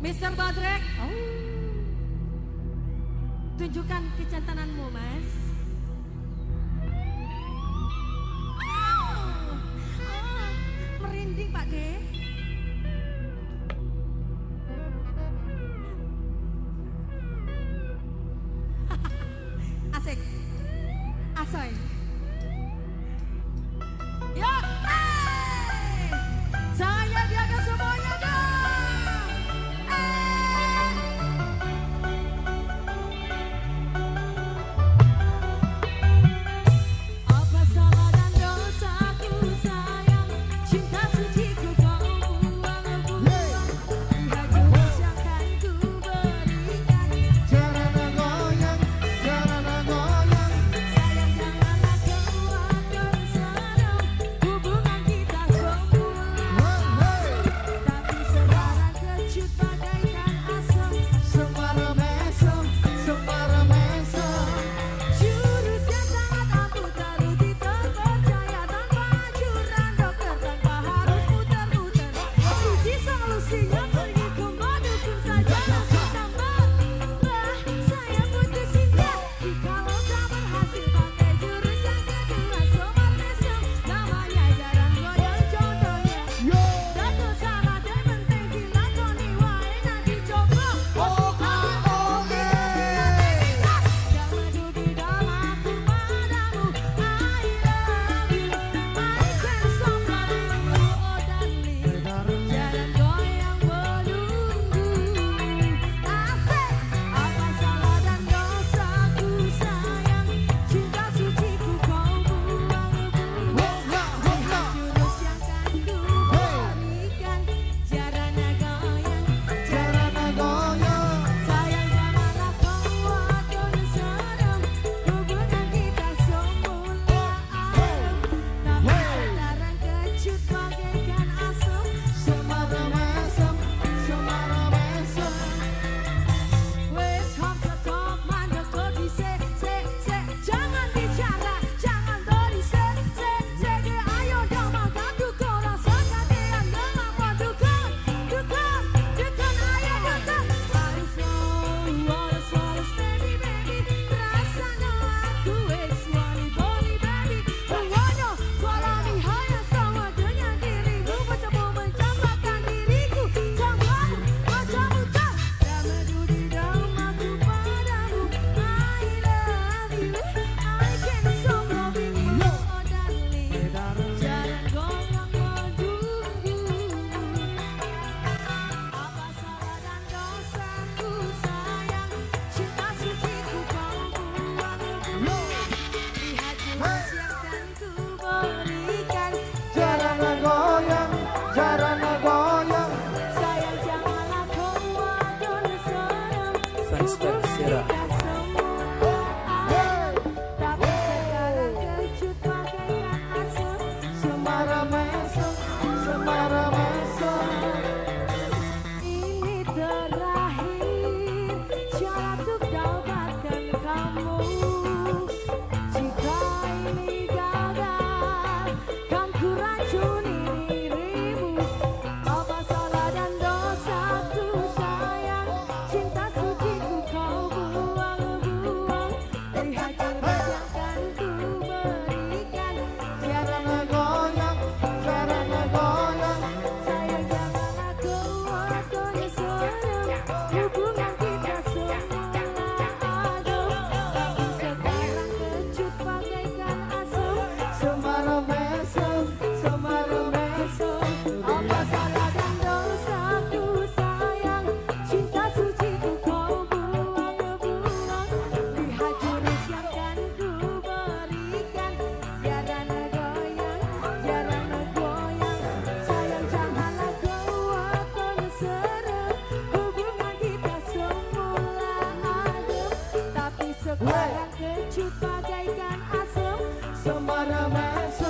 Mr. Badrek, oh. tunjukkan kecantananmu, Mas. Oh. Merinding, Pak De. Asik. Asoy. sunstuck setup. Paramesa.